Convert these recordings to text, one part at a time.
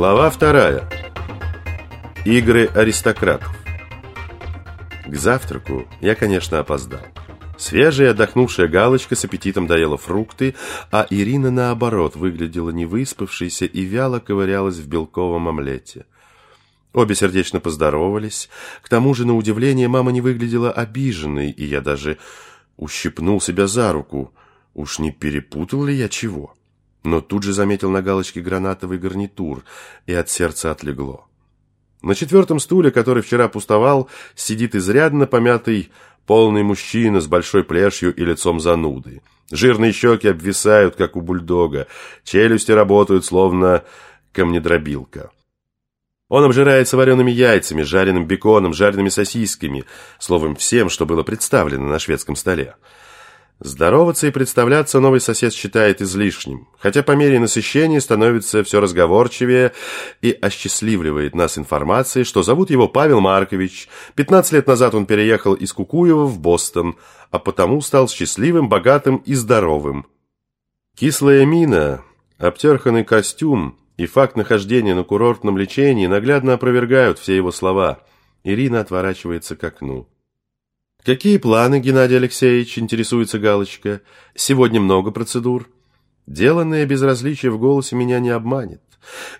Глава вторая. Игры аристократов. К завтраку я, конечно, опоздал. Свежая отдохнувшая галочка с аппетитом доела фрукты, а Ирина, наоборот, выглядела невыспавшейся и вяло ковырялась в белковом омлете. Обе сердечно поздоровались. К тому же, на удивление, мама не выглядела обиженной, и я даже ущипнул себя за руку. Уж не перепутал ли я чего? Но тут же заметил на галочке гранатовый гарнитур, и от сердца отлегло. На четвертом стуле, который вчера пустовал, сидит изрядно помятый полный мужчина с большой плешью и лицом зануды. Жирные щеки обвисают, как у бульдога, челюсти работают, словно камнедробилка. Он обжирается вареными яйцами, жареным беконом, жареными сосисками, словом, всем, что было представлено на шведском столе. Здороваться и представляться новый сосед считает излишним, хотя по мере насыщения становится все разговорчивее и осчастливливает нас информацией, что зовут его Павел Маркович. 15 лет назад он переехал из Кукуева в Бостон, а потому стал счастливым, богатым и здоровым. Кислая мина, обтерханный костюм и факт нахождения на курортном лечении наглядно опровергают все его слова. Ирина отворачивается к окну. «Какие планы, Геннадий Алексеевич?» – интересуется Галочка. «Сегодня много процедур». Деланное безразличие в голосе меня не обманет.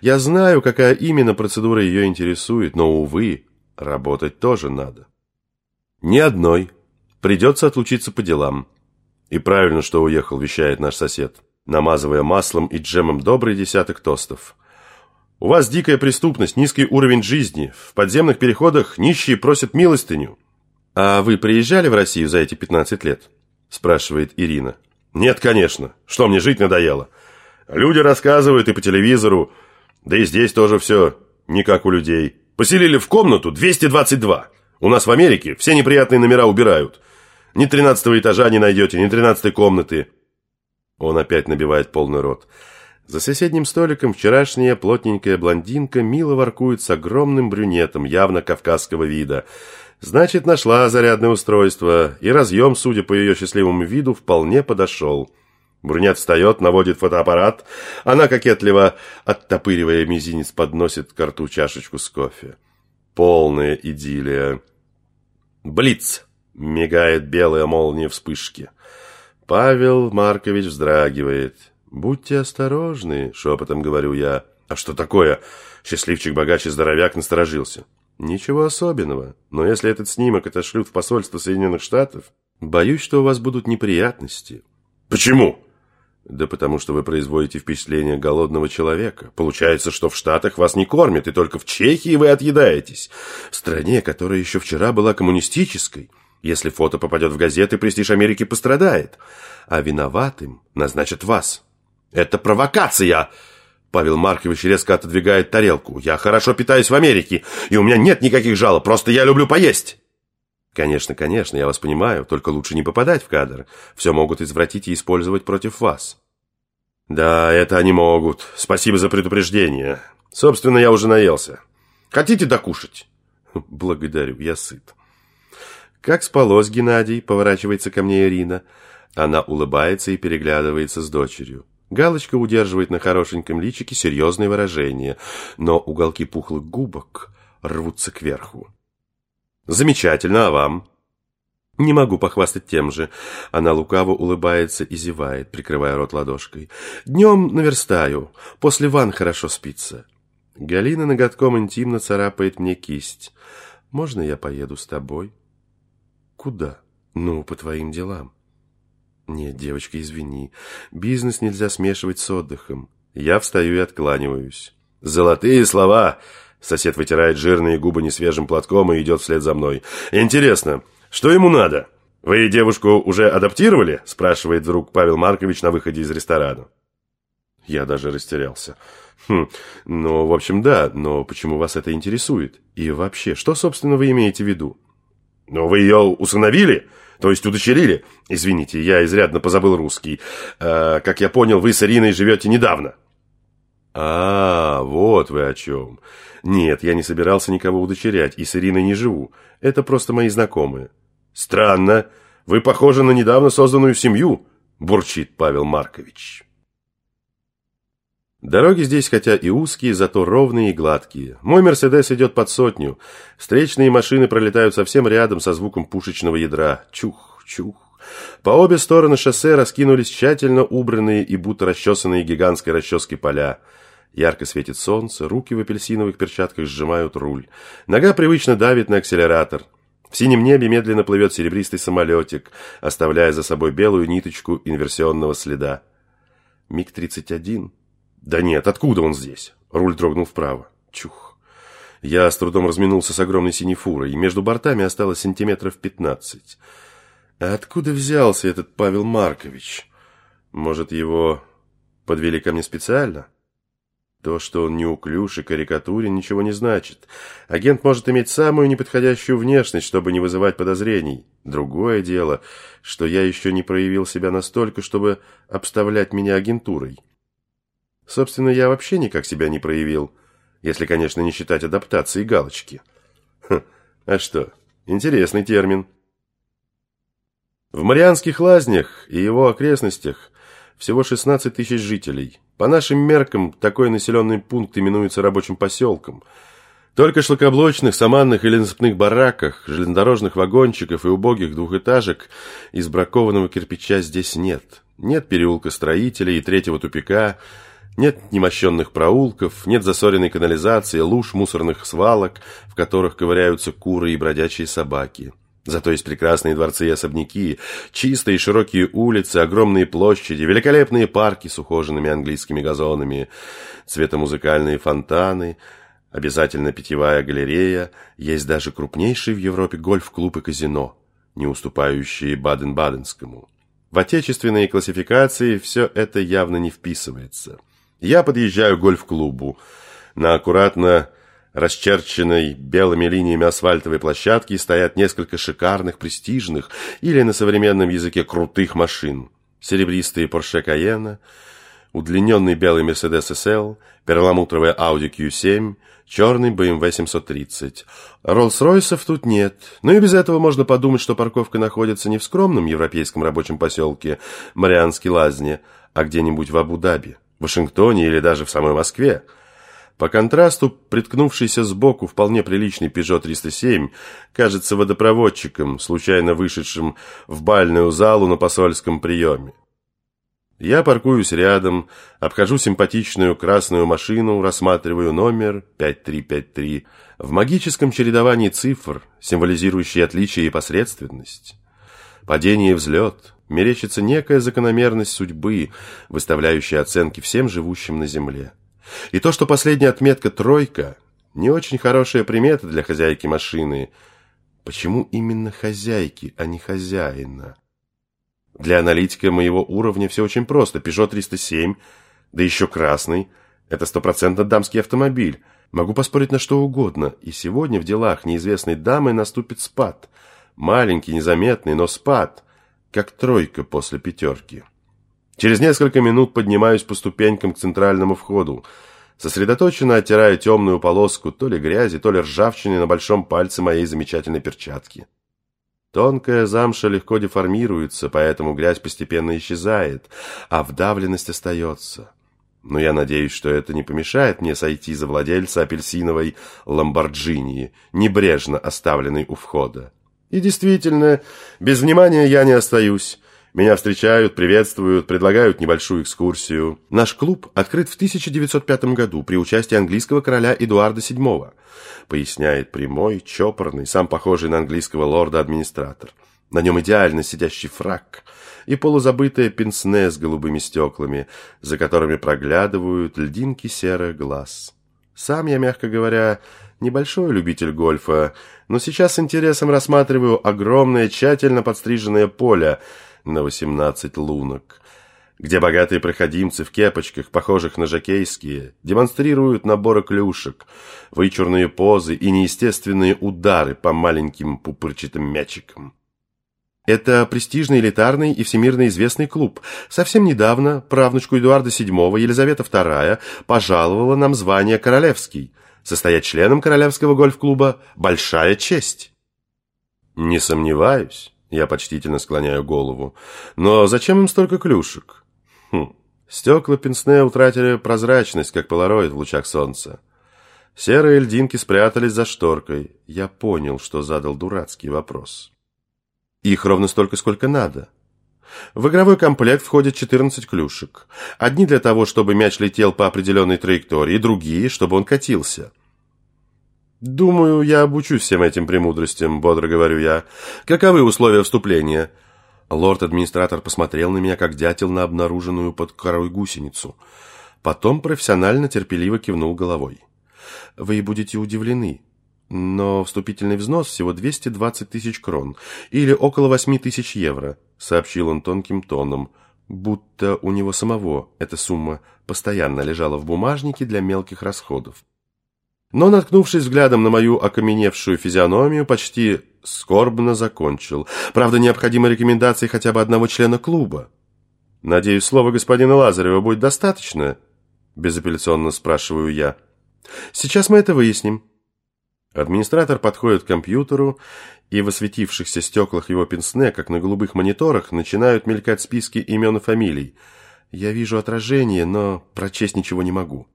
Я знаю, какая именно процедура ее интересует, но, увы, работать тоже надо. Ни одной. Придется отлучиться по делам. И правильно, что уехал, вещает наш сосед, намазывая маслом и джемом добрый десяток тостов. У вас дикая преступность, низкий уровень жизни. В подземных переходах нищие просят милостыню. «А вы приезжали в Россию за эти 15 лет?» – спрашивает Ирина. «Нет, конечно. Что, мне жить надоело? Люди рассказывают и по телевизору, да и здесь тоже все не как у людей. Поселили в комнату 222. У нас в Америке все неприятные номера убирают. Ни 13 этажа не найдете, ни 13 комнаты». Он опять набивает полный рот. За соседним столиком вчерашняя плотненькая блондинка мило воркует с огромным брюнетом, явно кавказского вида – Значит, нашла зарядное устройство, и разъем, судя по ее счастливому виду, вполне подошел. Брюнет встает, наводит фотоаппарат. Она кокетливо, оттопыривая мизинец, подносит к рту чашечку с кофе. Полная идиллия. Блиц! Мигает белая молния вспышки. Павел Маркович вздрагивает. «Будьте осторожны», — шепотом говорю я. «А что такое?» Счастливчик-богач и здоровяк насторожился. Ничего особенного, но если этот снимок отошлют в посольство Соединенных Штатов, боюсь, что у вас будут неприятности. Почему? Да потому что вы производите впечатление голодного человека. Получается, что в Штатах вас не кормят, и только в Чехии вы отъедаетесь. В стране, которая еще вчера была коммунистической. Если фото попадет в газеты, престиж Америки пострадает. А виноватым назначат вас. Это провокация! Павел Маркович резко отодвигает тарелку. «Я хорошо питаюсь в Америке, и у меня нет никаких жалоб, просто я люблю поесть!» «Конечно, конечно, я вас понимаю, только лучше не попадать в кадр. Все могут извратить и использовать против вас». «Да, это они могут. Спасибо за предупреждение. Собственно, я уже наелся. Хотите докушать?» «Благодарю, я сыт». «Как спалось, Геннадий?» – поворачивается ко мне Ирина. Она улыбается и переглядывается с дочерью. Галочка удерживает на хорошеньком личике серьезное выражение, но уголки пухлых губок рвутся кверху. «Замечательно, а вам?» «Не могу похвастать тем же». Она лукаво улыбается и зевает, прикрывая рот ладошкой. «Днем наверстаю. После ван хорошо спится». Галина ноготком интимно царапает мне кисть. «Можно я поеду с тобой?» «Куда?» «Ну, по твоим делам». Нет, девочка, извини. Бизнес нельзя смешивать с отдыхом. Я встаю и откланиваюсь. Золотые слова! Сосед вытирает жирные губы несвежим платком и идет вслед за мной. Интересно, что ему надо? Вы девушку уже адаптировали? Спрашивает вдруг Павел Маркович на выходе из ресторана. Я даже растерялся. Хм, ну, в общем, да, но почему вас это интересует? И вообще, что, собственно, вы имеете в виду? Ну, вы ее усыновили? То есть удочерили? Извините, я изрядно позабыл русский. Э, как я понял, вы с Ириной живете недавно. А, вот вы о чем. Нет, я не собирался никого удочерять, и с Ириной не живу. Это просто мои знакомые. Странно. Вы похожи на недавно созданную семью, бурчит Павел Маркович. Дороги здесь хотя и узкие, зато ровные и гладкие. Мой «Мерседес» идет под сотню. Встречные машины пролетают совсем рядом со звуком пушечного ядра. Чух, чух. По обе стороны шоссе раскинулись тщательно убранные и будто расчесанные гигантской расческой поля. Ярко светит солнце, руки в апельсиновых перчатках сжимают руль. Нога привычно давит на акселератор. В синем небе медленно плывет серебристый самолетик, оставляя за собой белую ниточку инверсионного следа. МиГ-31. Да нет, откуда он здесь? Руль дрогнул вправо. Чух. Я с трудом разминулся с огромной синей фурой, и между бортами осталось сантиметров пятнадцать. А откуда взялся этот Павел Маркович? Может, его подвели ко мне специально? То, что он неуклюж и карикатурен, ничего не значит. Агент может иметь самую неподходящую внешность, чтобы не вызывать подозрений. Другое дело, что я еще не проявил себя настолько, чтобы обставлять меня агентурой. Собственно, я вообще никак себя не проявил, если, конечно, не считать адаптации галочки. Хм, а что, интересный термин. В Марианских лазнях и его окрестностях всего 16 тысяч жителей – по нашим меркам, такой населенный пункт именуется рабочим поселком. Только шлакоблочных, саманных или насыпных бараках, железнодорожных вагончиков и убогих двухэтажек из бракованного кирпича здесь нет. Нет переулка строителей и третьего тупика, нет немощенных проулков, нет засоренной канализации, луж мусорных свалок, в которых ковыряются куры и бродячие собаки. Зато есть прекрасные дворцы и особняки, чистые широкие улицы, огромные площади, великолепные парки с ухоженными английскими газонами, цветомузыкальные фонтаны, обязательно питьевая галерея, есть даже крупнейший в Европе гольф-клуб и казино, не уступающие Баден-Баденскому. В отечественные классификации все это явно не вписывается. Я подъезжаю к гольф-клубу. На аккуратно расчерченной белыми линиями асфальтовой площадки стоят несколько шикарных, престижных или на современном языке крутых машин. Серебристые Porsche Cayenne, удлиненный белый Mercedes SL, перламутровая Audi Q7, черный BMW 730. Роллс-Ройсов тут нет, но и без этого можно подумать, что парковка находится не в скромном европейском рабочем поселке Марианский Лазни, а где-нибудь в Абу-Даби, Вашингтоне или даже в самой Москве. По контрасту, приткнувшийся сбоку вполне приличный Peugeot 307 кажется водопроводчиком, случайно вышедшим в бальную залу на посольском приеме. Я паркуюсь рядом, обхожу симпатичную красную машину, рассматриваю номер 5353 в магическом чередовании цифр, символизирующий отличие и посредственность. Падение и взлет, мерещится некая закономерность судьбы, выставляющая оценки всем живущим на земле. И то, что последняя отметка «тройка» – не очень хорошая примета для хозяйки машины. Почему именно хозяйки, а не хозяина? Для аналитика моего уровня все очень просто. Peugeot 307, да еще красный – это стопроцентно дамский автомобиль. Могу поспорить на что угодно. И сегодня в делах неизвестной дамы наступит спад. Маленький, незаметный, но спад, как тройка после пятерки. Через несколько минут поднимаюсь по ступенькам к центральному входу, сосредоточенно оттирая темную полоску то ли грязи, то ли ржавчины на большом пальце моей замечательной перчатки. Тонкая замша легко деформируется, поэтому грязь постепенно исчезает, а вдавленность остается. Но я надеюсь, что это не помешает мне сойти за владельца апельсиновой ламборджини, небрежно оставленной у входа. И действительно, без внимания я не остаюсь. Меня встречают, приветствуют, предлагают небольшую экскурсию. Наш клуб открыт в 1905 году при участии английского короля Эдуарда VII, поясняет прямой, чопорный, сам похожий на английского лорда-администратор. На нем идеально сидящий фрак и полузабытое пенсне с голубыми стеклами, за которыми проглядывают льдинки серых глаз. Сам я, мягко говоря, небольшой любитель гольфа, но сейчас с интересом рассматриваю огромное, тщательно подстриженное поле – на 18 лунок, где богатые проходимцы в кепочках, похожих на жакейские, демонстрируют наборы клюшек, вычурные позы и неестественные удары по маленьким пупырчатым мячикам. Это престижный, элитарный и всемирно известный клуб. Совсем недавно правнучку Эдуарда VII Елизавета II пожаловала нам звание королевский. Состоять членом королевского гольф-клуба – большая честь. Не сомневаюсь. Я почтительно склоняю голову. Но зачем им столько клюшек? Хм, Стекла пенсне утратили прозрачность, как полароид в лучах солнца. Серые льдинки спрятались за шторкой. Я понял, что задал дурацкий вопрос. Их ровно столько, сколько надо. В игровой комплект входят 14 клюшек. Одни для того, чтобы мяч летел по определенной траектории, другие, чтобы он катился. «Думаю, я обучусь всем этим премудростям», — бодро говорю я. «Каковы условия вступления?» Лорд-администратор посмотрел на меня, как дятел на обнаруженную под корой гусеницу. Потом профессионально терпеливо кивнул головой. «Вы будете удивлены, но вступительный взнос всего 220 тысяч крон, или около 8 тысяч евро», — сообщил он тонким тоном, будто у него самого эта сумма постоянно лежала в бумажнике для мелких расходов но, наткнувшись взглядом на мою окаменевшую физиономию, почти скорбно закончил. Правда, необходимы рекомендации хотя бы одного члена клуба. «Надеюсь, слова господина Лазарева будет достаточно?» Безапелляционно спрашиваю я. «Сейчас мы это выясним». Администратор подходит к компьютеру, и в осветившихся стеклах его пенсне, как на голубых мониторах, начинают мелькать списки имен и фамилий. Я вижу отражение, но прочесть ничего не могу.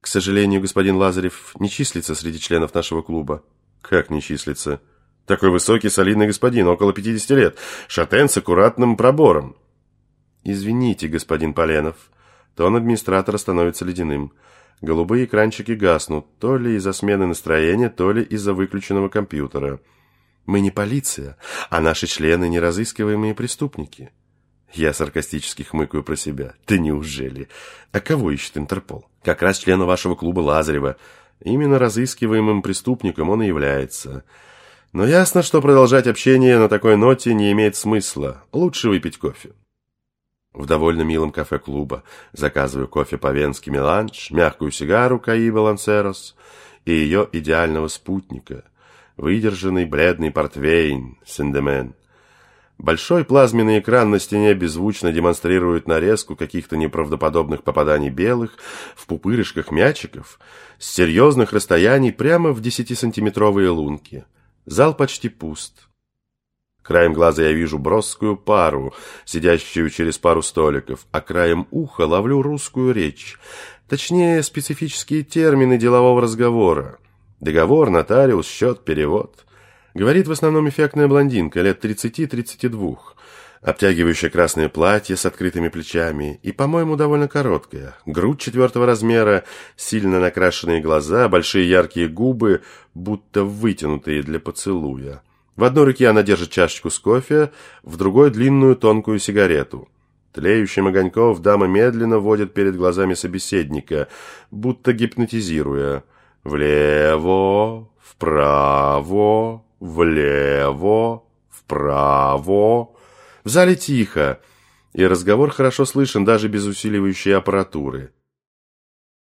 К сожалению, господин Лазарев не числится среди членов нашего клуба. Как не числится? Такой высокий, солидный господин, около 50 лет, шатен с аккуратным пробором. Извините, господин Поленов. Тон администратора становится ледяным. Голубые экранчики гаснут, то ли из-за смены настроения, то ли из-за выключенного компьютера. Мы не полиция, а наши члены не разыскиваемые преступники. Я саркастически хмыкаю про себя. Да неужели? А кого ищет Интерпол? Как раз члена вашего клуба Лазарева. Именно разыскиваемым преступником он и является. Но ясно, что продолжать общение на такой ноте не имеет смысла. Лучше выпить кофе. В довольно милом кафе клуба заказываю кофе по-венски меланж, мягкую сигару Каиба Лансерос и ее идеального спутника, выдержанный бледный портвейн Сендемен. Большой плазменный экран на стене беззвучно демонстрирует нарезку каких-то неправдоподобных попаданий белых в пупырышках мячиков с серьезных расстояний прямо в 10-сантиметровые лунки. Зал почти пуст. Краем глаза я вижу броскую пару, сидящую через пару столиков, а краем уха ловлю русскую речь, точнее, специфические термины делового разговора. Договор, нотариус, счет, перевод – Говорит в основном эффектная блондинка, лет 30-32, обтягивающая красное платье с открытыми плечами и, по-моему, довольно короткая. Грудь четвертого размера, сильно накрашенные глаза, большие яркие губы, будто вытянутые для поцелуя. В одной руке она держит чашечку с кофе, в другой длинную тонкую сигарету. Тлеющим огоньков дама медленно водит перед глазами собеседника, будто гипнотизируя. Влево, вправо, влево, вправо. В зале тихо, и разговор хорошо слышен даже без усиливающей аппаратуры.